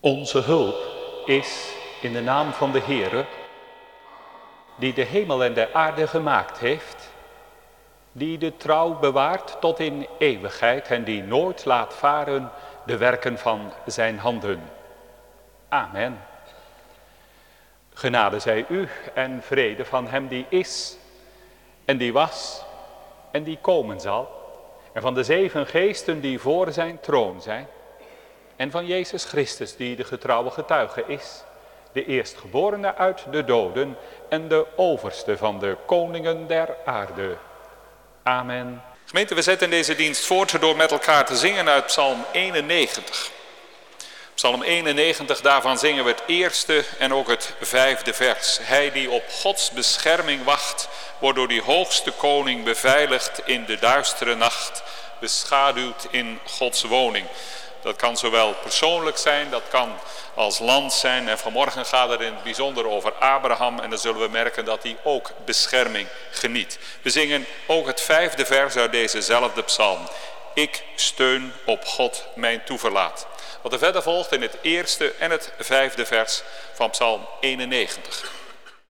Onze hulp is in de naam van de Heere, die de hemel en de aarde gemaakt heeft, die de trouw bewaart tot in eeuwigheid en die nooit laat varen de werken van zijn handen. Amen. Genade zij u en vrede van hem die is en die was en die komen zal. En van de zeven geesten die voor zijn troon zijn. En van Jezus Christus die de getrouwe getuige is. De eerstgeborene uit de doden en de overste van de koningen der aarde. Amen. Gemeente, we zetten deze dienst voort door met elkaar te zingen uit Psalm 91. Psalm 91, daarvan zingen we het eerste en ook het vijfde vers. Hij die op Gods bescherming wacht, wordt door die hoogste koning beveiligd in de duistere nacht, beschaduwd in Gods woning. Dat kan zowel persoonlijk zijn, dat kan als land zijn. En vanmorgen gaat het in het bijzonder over Abraham. En dan zullen we merken dat hij ook bescherming geniet. We zingen ook het vijfde vers uit dezezelfde psalm. Ik steun op God mijn toeverlaat. Wat er verder volgt in het eerste en het vijfde vers van psalm 91.